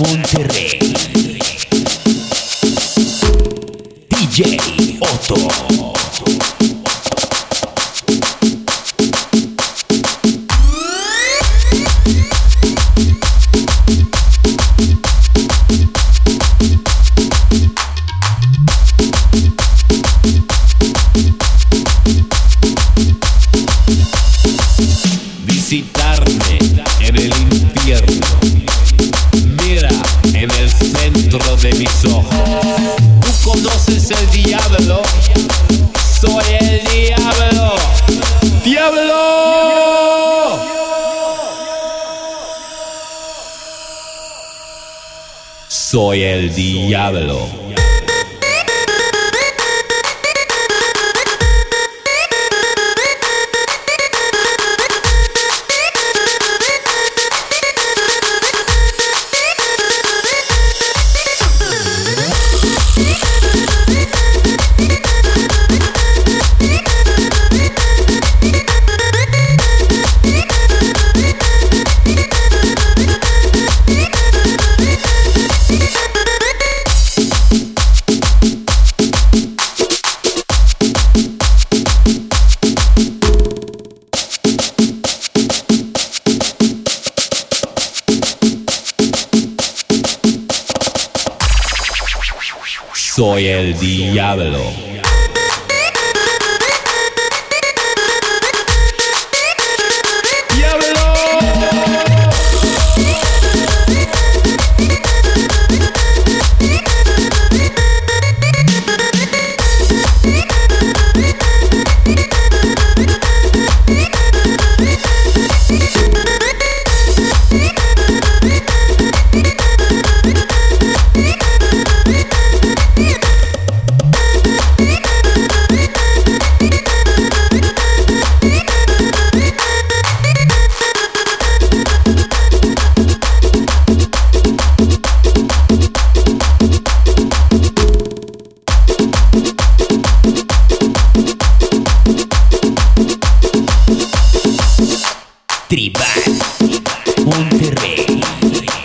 Monterrey. DJ Otto. De mis ojos. Tú conoces el diablo. Soy el diablo. ¡Diablo! Soy el diablo. Soy el diablo. Tribal Monterrey.